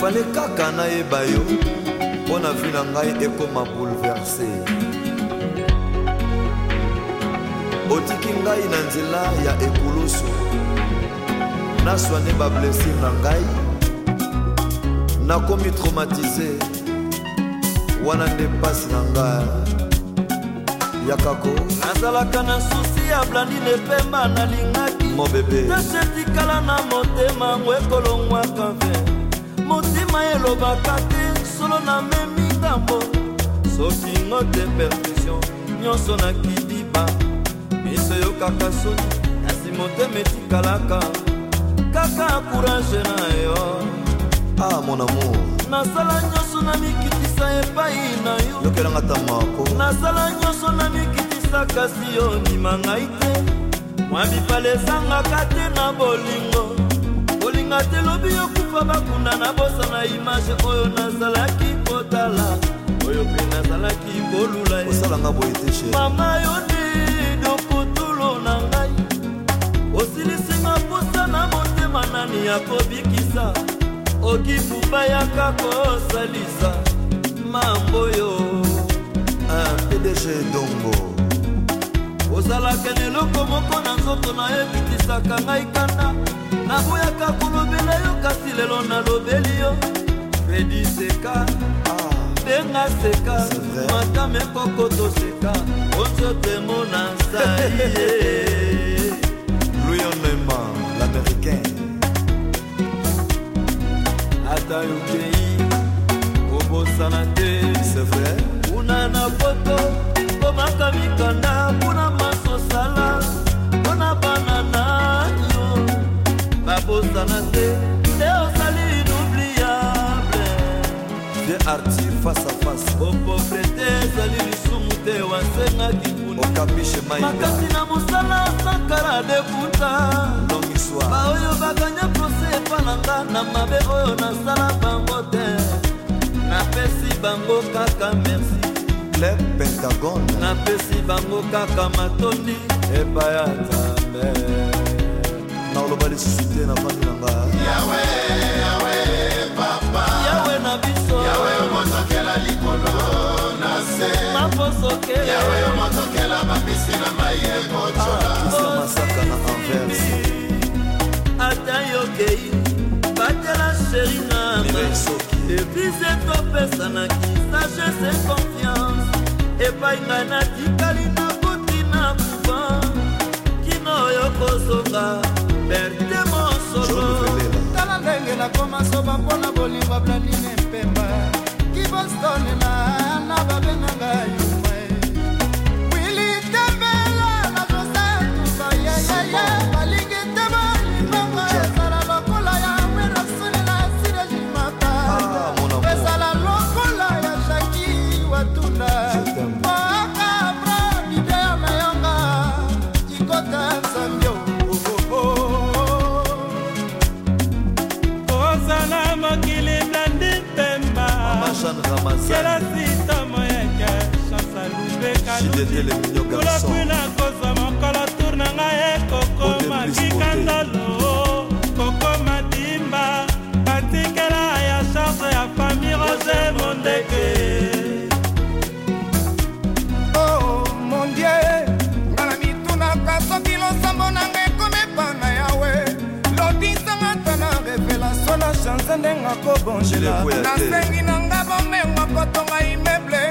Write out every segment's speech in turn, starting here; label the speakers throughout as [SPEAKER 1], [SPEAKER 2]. [SPEAKER 1] efale kaka nayeba yo mpo na vi na ngai ekoma bouleverse otiki ngai na nzela ya ekulusu naswane bablesire na ngai nakomi traumatise wana nde mpasi na ngai yakako nazalaka na susi ya blandine pema nalingaki mobebe tesetikala na motema ngo ekolongwaka ve motema elobaka te solo namemi ntambo soki ngo te percussion nyonso nakidiba miso eyokaka soni kasi motema etikalaka kaka courage na yo ah mon amour nasala nyonso na mikitisa epai na yo yokelanga ta moko nasala nyonso na mikitisa kasi yo ndima ngai te mwa bipale ezangaka te na bolingo kolinga telobi yokufa bakunda na bosana image oyo nazalaki kotala oyo mpe nazalaki kolula osalanga boye te mama yo nde dokotolo na ngai osilisinga posa na motema nani ya kobikisa okipuba yaka kosalisa mamboyo pdg dongo ozalaka na eloko moko na nzoto na yebitisaka ngai kanda naboyaka kolobela yo kasi lelo nalobeli yo redi seka ah, benga seka matame koko toseka onzotemo na saie luyonemba l'américain ata yokei kobosana te ozana te te ozali inubliable de arti face à face bopobrete ezali lisumu te wasengaki kunaamakasi na mosala sakala debuta baoyo bakanya prose epananga na mabe oyo nasala bango te napesi bango kaka merci club pentagone napesi bango kaka matondi epai ya nzambe na oloba lisusu te na fandi na nga yawe na bisoyaweyomotokela likolo na se yaweyomontokela bambisi na mai ekocola masaka na anvers ata yokei batela sheri na eglise topesanaki sagese confiance epai ngai natikali koloba mpona bolingo ablandine mpemba kiboston jeaneamaskelesitama yeke chansalubekalokulakuna kozwa mokolo tour na ngai ekokoma kikandalo kokoma dimba batikela ya charge ya fami roger mondeke chanze ndenge akobongela nasengi na kotonga imeble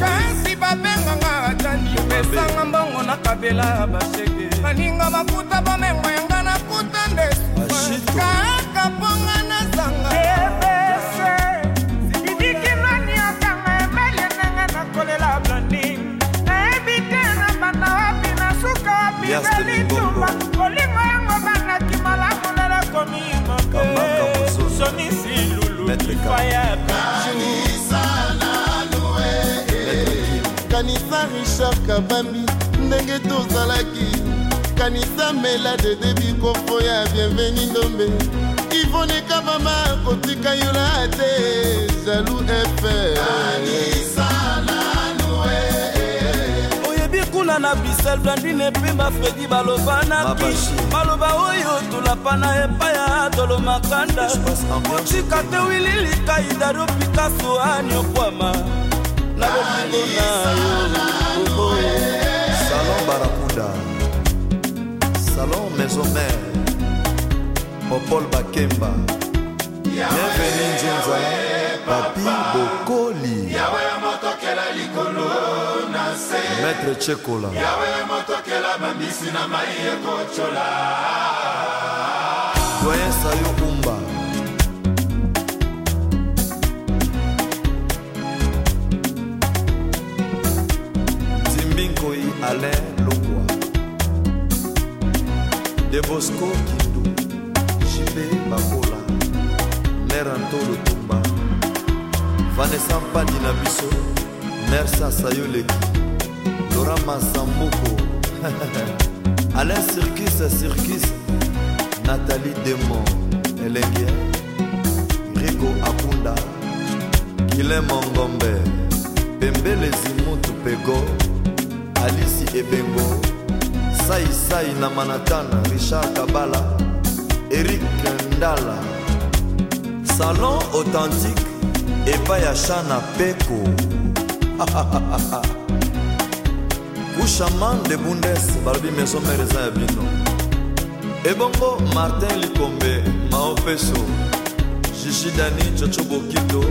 [SPEAKER 1] kasi babenganga atani pesanga mbongo na kabela basege baninga makuta bomengo yanga nakuta nde kaka mponga nazanga kolingo yango banaki malamu lelo komimake sonisi lulu ifaya kanisa richard kabambi ndenge tozalaki kanisa melade debi kofo ya bienveni ndombe ivoneka mama kotika yola te jalou fr oyebi kuna na brisel blandine mpe bafredi balobanaki maloba oyo tolapana epai ya tolomakanda kotika te wililikaidado pikaso aniokwama na bolingo na yo Oh, popol bakemba bienvenu nzinza papi bokoli maître cekola doyen sayo umba timbinkoi alain lokwa deboscoki mpe bakola mer anto lotumba vanessa mpandi na biso mer sasa yo leki lora masamboko alain cirkis cirkis nathalie demon elenge rigo akunda kile mongombe pembele zimutu pego alisi ebengo saisai na manatana richard kabala erik ndala salon authentique epai ya shana peko kushaman de bundes balobi maison mere eza ya bino ebongo martin likombe maopeso jijidani coco bokito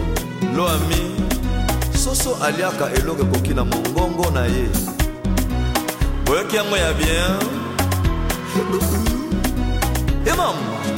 [SPEAKER 1] loami soso aliaka eloko ekoki na mongongo na ye boyoki yango ya bien Irmão,